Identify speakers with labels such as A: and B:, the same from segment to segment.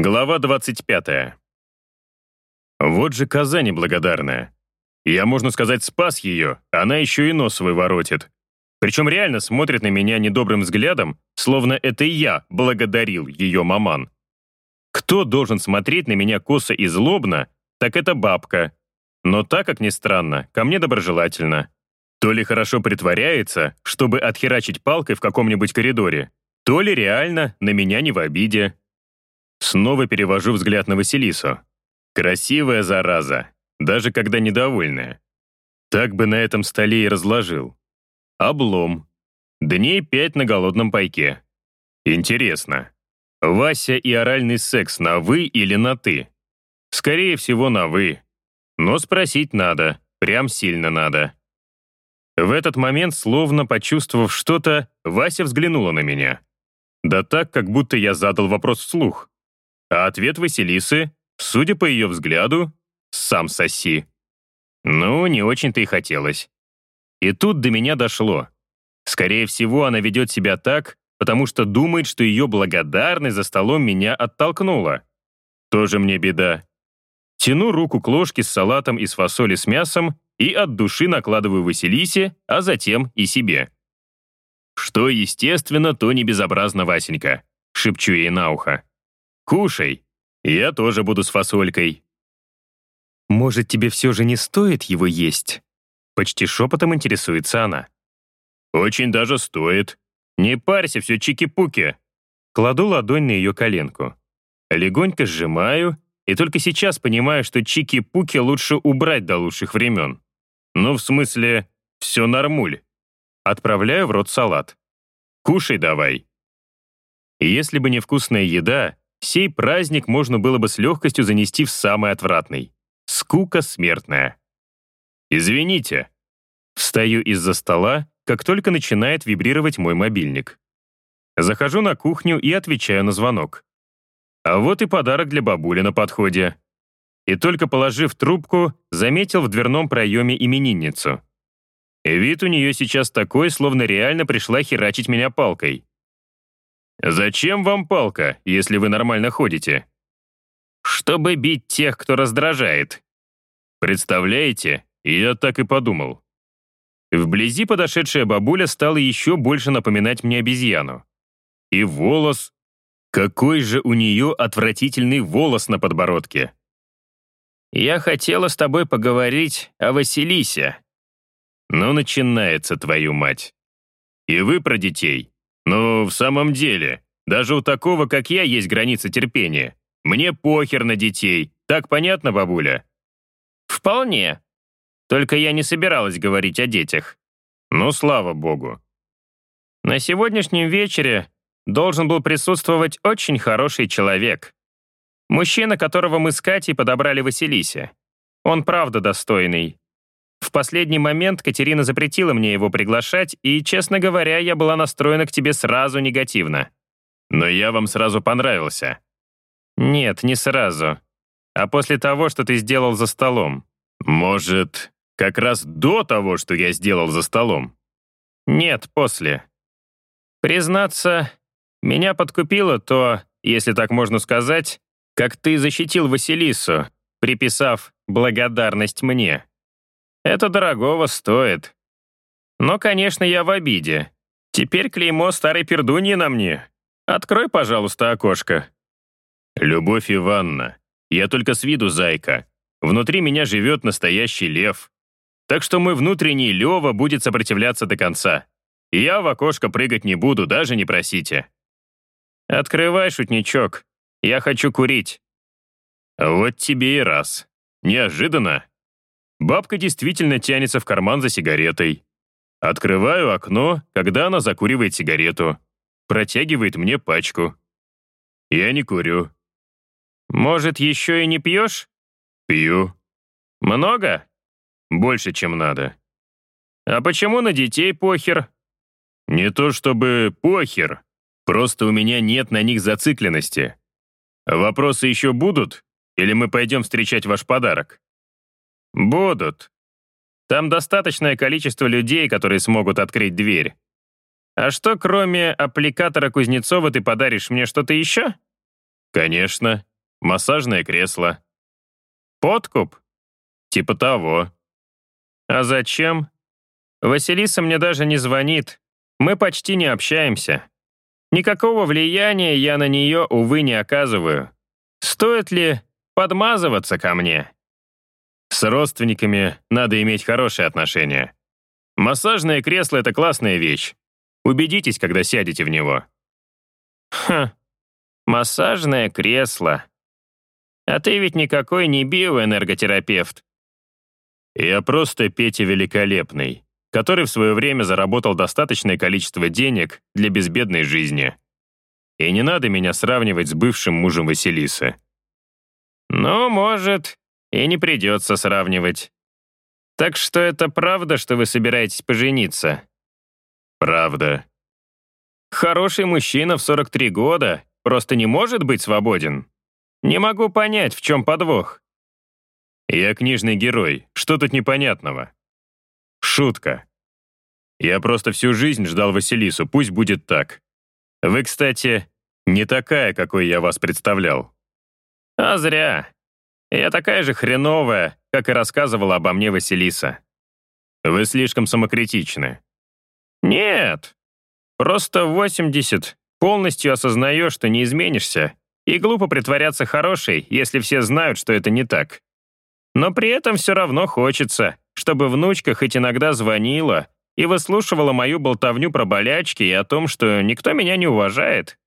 A: Глава 25. Вот же коза неблагодарная. Я, можно сказать, спас ее, она еще и нос свой воротит. Причем реально смотрит на меня недобрым взглядом, словно это я благодарил ее маман. Кто должен смотреть на меня косо и злобно, так это бабка. Но так, как ни странно, ко мне доброжелательно. То ли хорошо притворяется, чтобы отхерачить палкой в каком-нибудь коридоре, то ли реально на меня не в обиде. Снова перевожу взгляд на Василису. Красивая зараза, даже когда недовольная. Так бы на этом столе и разложил. Облом. Дней пять на голодном пайке. Интересно, Вася и оральный секс на «вы» или на «ты»? Скорее всего, на «вы». Но спросить надо, прям сильно надо. В этот момент, словно почувствовав что-то, Вася взглянула на меня. Да так, как будто я задал вопрос вслух. А ответ Василисы, судя по ее взгляду, сам соси. Ну, не очень-то и хотелось. И тут до меня дошло. Скорее всего, она ведет себя так, потому что думает, что ее благодарность за столом меня оттолкнула. Тоже мне беда. Тяну руку к ложке с салатом из фасоли с мясом и от души накладываю Василисе, а затем и себе. Что естественно, то не безобразно, Васенька, шепчу ей на ухо. Кушай. Я тоже буду с фасолькой.
B: Может, тебе все же не стоит его есть? Почти шепотом интересуется она.
A: Очень даже стоит. Не парься, все чики-пуки.
B: Кладу ладонь на ее коленку. Легонько сжимаю, и только сейчас понимаю, что чики-пуки лучше убрать до лучших времен.
A: Ну, в смысле, все нормуль.
B: Отправляю в рот салат.
A: Кушай давай.
B: Если бы не вкусная еда, Сей праздник можно было бы с легкостью занести в самый отвратный. Скука смертная.
A: «Извините».
B: Встаю из-за стола, как только начинает вибрировать мой мобильник. Захожу на кухню и отвечаю на звонок. А вот и подарок для бабули на подходе. И только положив трубку, заметил в дверном проеме именинницу. Вид у нее сейчас такой, словно реально пришла херачить меня палкой.
A: «Зачем вам палка, если вы нормально ходите?»
B: «Чтобы бить тех, кто раздражает».
A: «Представляете, я так и подумал».
B: Вблизи подошедшая бабуля стала еще больше напоминать мне обезьяну. И волос. Какой же у нее отвратительный волос на подбородке. «Я хотела с тобой поговорить о Василисе».
A: «Ну, начинается, твою мать. И вы про детей?» «Ну, в самом деле, даже у такого, как я, есть граница терпения. Мне похер на детей. Так понятно, бабуля?»
B: «Вполне. Только я не собиралась говорить о детях».
A: «Ну, слава богу».
B: На сегодняшнем вечере должен был присутствовать очень хороший человек. Мужчина, которого мы с Катей подобрали Василисе. Он правда достойный. В последний момент Катерина запретила мне его приглашать, и, честно говоря, я была настроена к тебе сразу негативно.
A: Но я вам сразу понравился.
B: Нет, не сразу. А после того, что ты сделал за столом.
A: Может, как раз до того, что я сделал за столом?
B: Нет, после. Признаться, меня подкупило то, если так можно сказать, как ты защитил Василису, приписав благодарность мне. Это дорогого стоит. Но, конечно, я в обиде. Теперь клеймо старой пердуньи на мне. Открой, пожалуйста, окошко.
A: Любовь Ивановна, я только с виду зайка. Внутри меня живет настоящий лев. Так что мой внутренний Лева будет сопротивляться до конца. Я в окошко прыгать не буду, даже не просите.
B: Открывай, шутничок. Я хочу курить.
A: Вот тебе и раз. Неожиданно, Бабка действительно тянется в карман за сигаретой. Открываю окно, когда она закуривает сигарету. Протягивает мне пачку. Я не курю.
B: Может, еще и не пьешь?
A: Пью.
B: Много?
A: Больше, чем надо.
B: А почему на детей похер?
A: Не то чтобы похер, просто у меня нет на них зацикленности. Вопросы еще будут? Или мы пойдем встречать ваш подарок?
B: Будут. Там достаточное количество людей, которые смогут открыть дверь. А что, кроме аппликатора Кузнецова, ты подаришь мне что-то еще?
A: Конечно. массажное кресло.
B: Подкуп?
A: Типа того.
B: А зачем? Василиса мне даже не звонит. Мы почти не общаемся. Никакого влияния я на нее, увы, не оказываю. Стоит ли подмазываться ко мне?
A: С родственниками надо иметь хорошие отношения. Массажное кресло — это классная вещь. Убедитесь, когда сядете в него.
B: Хм, массажное кресло. А ты ведь никакой не биоэнерготерапевт.
A: Я просто Петя Великолепный, который в свое время заработал достаточное количество денег для безбедной жизни. И не надо меня сравнивать с бывшим мужем Василисы.
B: Ну, может, и не придется сравнивать. Так что это правда, что вы собираетесь пожениться?
A: Правда.
B: Хороший мужчина в 43 года просто не может быть свободен. Не могу понять, в чем подвох.
A: Я книжный герой, что тут непонятного? Шутка. Я просто всю жизнь ждал Василису, пусть будет так. Вы, кстати, не такая, какой я вас представлял.
B: А зря. Я такая же хреновая, как и рассказывала обо мне Василиса.
A: Вы слишком самокритичны.
B: Нет. Просто в 80 полностью осознаешь, что не изменишься, и глупо притворяться хорошей, если все знают, что это не так. Но при этом все равно хочется, чтобы внучка хоть иногда звонила и выслушивала мою болтовню про болячки и о том, что никто меня не уважает.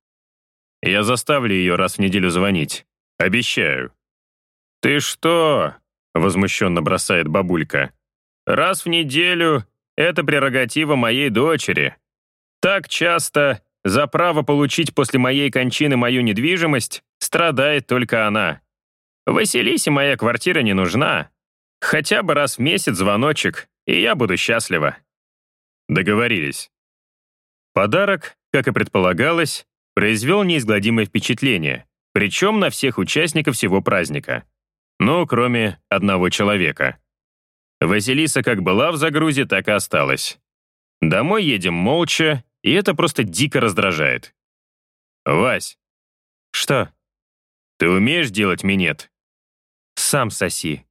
A: Я заставлю ее раз в неделю звонить. Обещаю.
B: «Ты что?» — возмущенно бросает бабулька. «Раз в неделю — это прерогатива моей дочери. Так часто за право получить после моей кончины мою недвижимость страдает только она. Василисе моя квартира не нужна. Хотя бы раз в месяц звоночек, и я буду счастлива».
A: Договорились. Подарок, как и предполагалось, произвел неизгладимое впечатление, причем на всех участников всего праздника. Ну, кроме одного человека. Василиса как была в загрузе, так и осталась. Домой едем молча, и это просто дико раздражает. «Вась».
B: «Что?»
A: «Ты умеешь делать минет?»
B: «Сам соси».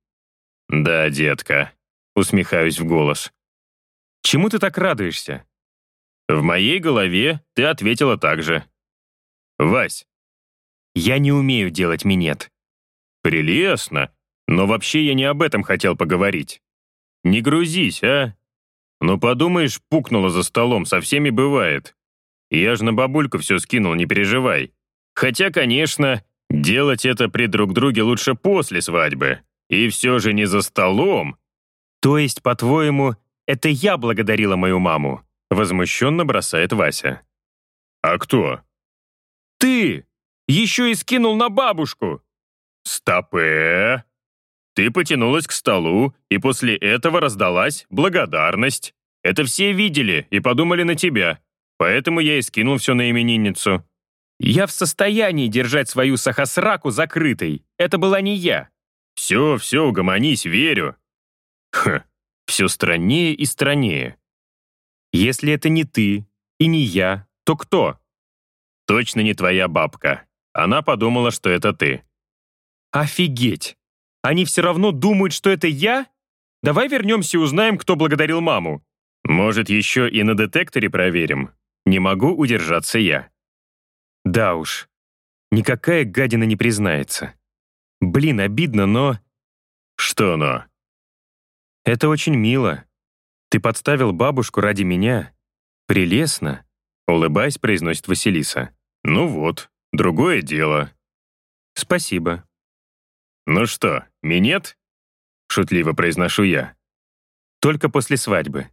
A: «Да, детка», — усмехаюсь в голос.
B: «Чему ты так радуешься?»
A: «В моей голове ты ответила так же». «Вась».
B: «Я не умею делать минет».
A: «Прелестно, но вообще я не об этом хотел поговорить. Не грузись, а? Ну подумаешь, пукнула за столом, со всеми бывает. Я же на бабульку все скинул, не переживай. Хотя, конечно, делать это при друг друге лучше после свадьбы. И все же не за столом.
B: То есть, по-твоему, это я благодарила мою маму?»
A: Возмущенно бросает Вася. «А кто?»
B: «Ты! Еще и скинул на бабушку!»
A: «Стопе!» Ты потянулась к столу, и после этого раздалась благодарность. Это все видели и подумали на тебя. Поэтому я и скинул все на именинницу.
B: Я в состоянии держать свою сахасраку закрытой. Это была не я.
A: Все, все, угомонись, верю. Хм, все страннее и страннее.
B: Если это не ты и не я, то кто?
A: Точно не твоя бабка. Она подумала, что это ты.
B: Офигеть! Они все равно думают, что это я? Давай вернемся и узнаем, кто благодарил маму.
A: Может, еще и на детекторе проверим? Не могу удержаться я.
B: Да уж, никакая гадина не признается. Блин, обидно, но...
A: Что но?
B: Это очень мило. Ты подставил бабушку ради меня. Прелестно.
A: Улыбаясь, произносит Василиса. Ну вот, другое дело.
B: Спасибо.
A: «Ну что, минет?» — шутливо произношу я.
B: «Только после свадьбы».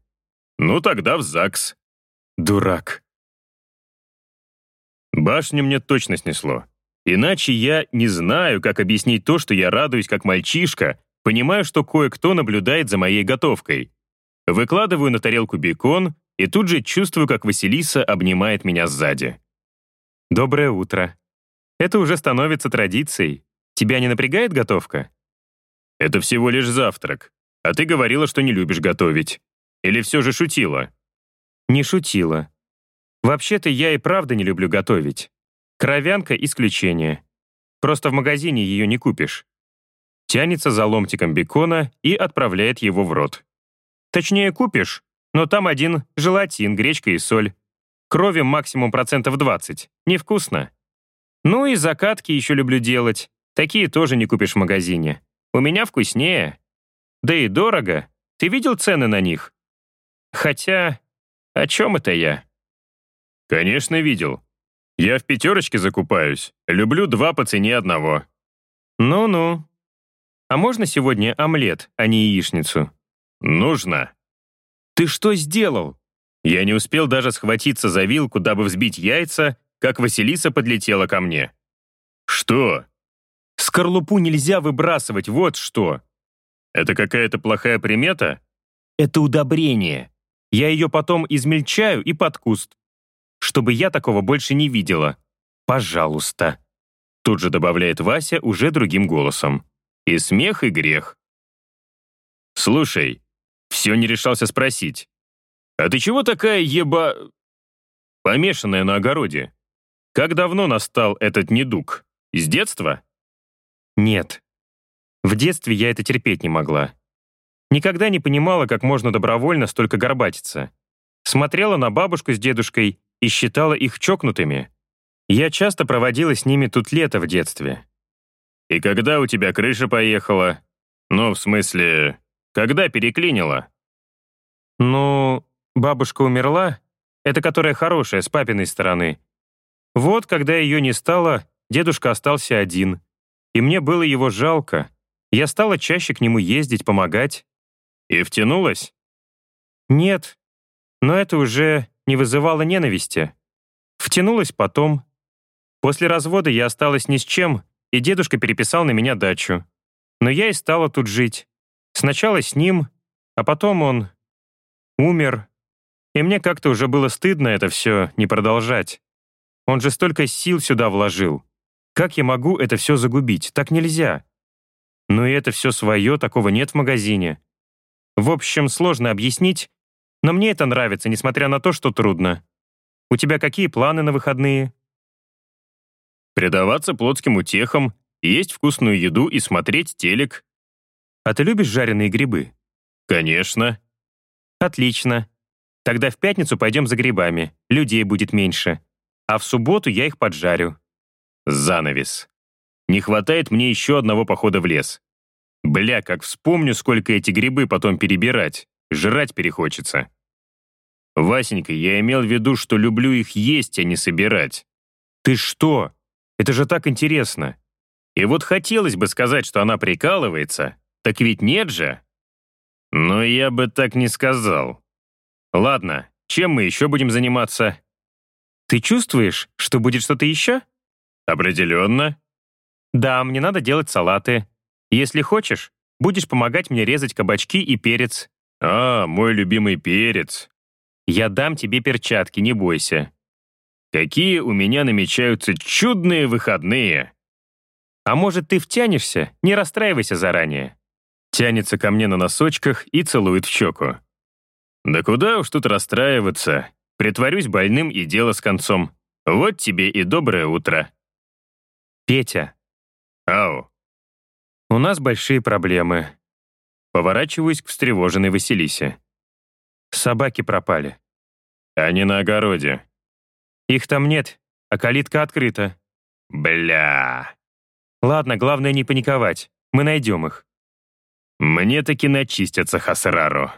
A: «Ну тогда в ЗАГС».
B: «Дурак».
A: Башню мне точно снесло. Иначе я не знаю, как объяснить то, что я радуюсь как мальчишка, понимаю, что кое-кто наблюдает за моей готовкой. Выкладываю на тарелку бекон и тут же чувствую, как Василиса обнимает меня сзади.
B: «Доброе утро. Это уже становится традицией. Тебя не напрягает готовка?
A: Это всего лишь завтрак. А ты говорила, что не любишь готовить. Или все же шутила?
B: Не шутила. Вообще-то я и правда не люблю готовить. Кровянка — исключение. Просто в магазине ее не купишь. Тянется за ломтиком бекона и отправляет его в рот. Точнее, купишь, но там один желатин, гречка и соль. Крови максимум процентов 20. Невкусно. Ну и закатки еще люблю делать. Такие тоже не купишь в магазине. У меня вкуснее. Да и дорого. Ты видел цены на них? Хотя, о чем это я?
A: Конечно, видел. Я в пятерочке закупаюсь. Люблю два по цене одного.
B: Ну-ну. А можно сегодня омлет, а не яичницу?
A: Нужно.
B: Ты что сделал?
A: Я не успел даже схватиться за вилку, дабы взбить яйца, как Василиса подлетела ко мне. Что?
B: Скорлупу нельзя выбрасывать, вот что.
A: Это какая-то плохая примета?
B: Это удобрение. Я ее потом измельчаю и под куст. Чтобы я такого больше не видела. Пожалуйста.
A: Тут же добавляет Вася уже другим голосом. И смех, и грех. Слушай, все не решался спросить. А ты чего такая еба... помешанная на огороде? Как давно настал этот недуг? С детства?
B: Нет. В детстве я это терпеть не могла. Никогда не понимала, как можно добровольно столько горбатиться. Смотрела на бабушку с дедушкой и считала их чокнутыми. Я часто проводила с ними тут лето в детстве.
A: «И когда у тебя крыша поехала? Ну, в смысле, когда переклинила?»
B: «Ну, бабушка умерла, это которая хорошая, с папиной стороны. Вот, когда ее не стало, дедушка остался один. И мне было его жалко. Я стала чаще к нему ездить, помогать.
A: И втянулась?
B: Нет. Но это уже не вызывало ненависти. Втянулась потом. После развода я осталась ни с чем, и дедушка переписал на меня дачу. Но я и стала тут жить. Сначала с ним, а потом он умер. И мне как-то уже было стыдно это все не продолжать. Он же столько сил сюда вложил. Как я могу это все загубить? Так нельзя. Но и это все свое, такого нет в магазине. В общем, сложно объяснить, но мне это нравится, несмотря на то, что трудно. У тебя какие планы на выходные?
A: Предаваться плотским утехам, есть вкусную еду и смотреть телек.
B: А ты любишь жареные грибы?
A: Конечно.
B: Отлично. Тогда в пятницу пойдем за грибами, людей будет меньше. А в субботу я их поджарю.
A: Занавес. Не хватает мне еще одного похода в лес. Бля, как вспомню, сколько эти грибы потом перебирать. Жрать перехочется. Васенька, я имел в виду, что люблю их есть, а не собирать.
B: Ты что? Это же так интересно.
A: И вот хотелось бы сказать, что она прикалывается, так ведь нет же. Но я бы так не сказал. Ладно, чем мы еще будем заниматься?
B: Ты чувствуешь, что будет что-то еще?
A: Определенно.
B: Да, мне надо делать салаты. Если хочешь, будешь помогать мне резать кабачки и перец.
A: А, мой любимый перец.
B: Я дам тебе перчатки, не бойся.
A: Какие у меня намечаются чудные выходные.
B: А может, ты втянешься? Не расстраивайся заранее.
A: Тянется ко мне на носочках и целует в щеку. Да куда уж тут расстраиваться. Притворюсь больным и дело с концом. Вот тебе и доброе утро.
B: Петя.
A: Ау.
B: У нас большие проблемы. Поворачиваюсь к встревоженной Василисе. Собаки пропали.
A: Они на огороде.
B: Их там нет, а калитка открыта.
A: Бля.
B: Ладно, главное не паниковать. Мы найдем их.
A: Мне таки начистятся Хасрару.